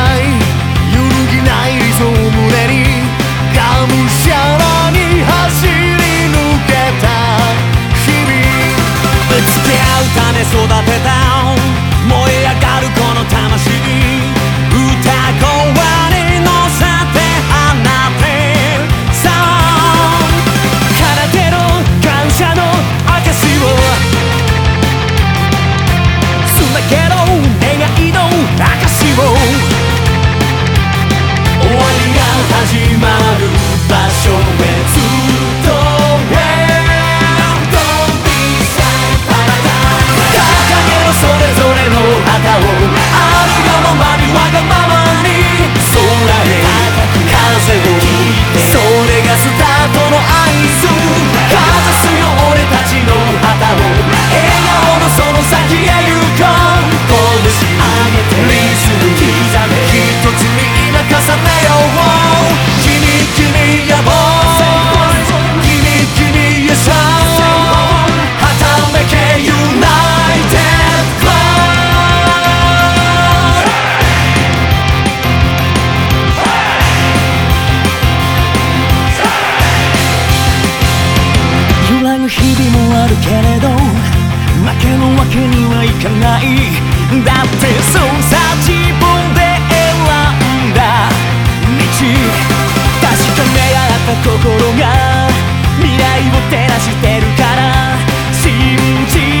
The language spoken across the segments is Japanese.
ない揺るぎない理想胸にがむしゃらに走り抜けた。日々ぶつけ合う種育てた。かないだってそうさ自分で選んだ道確かめ合った心が未来を照らしてるから信じ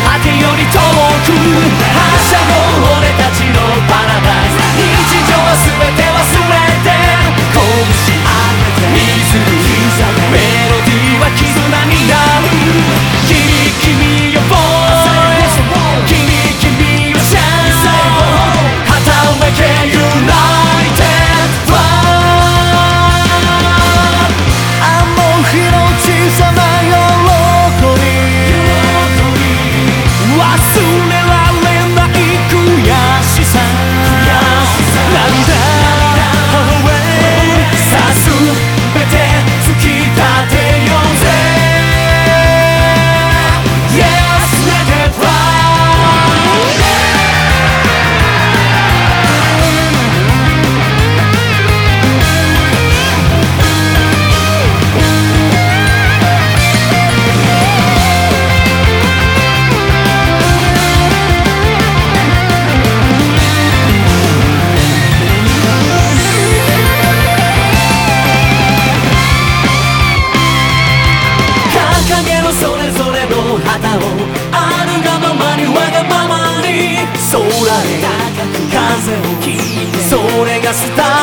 果てより遠スター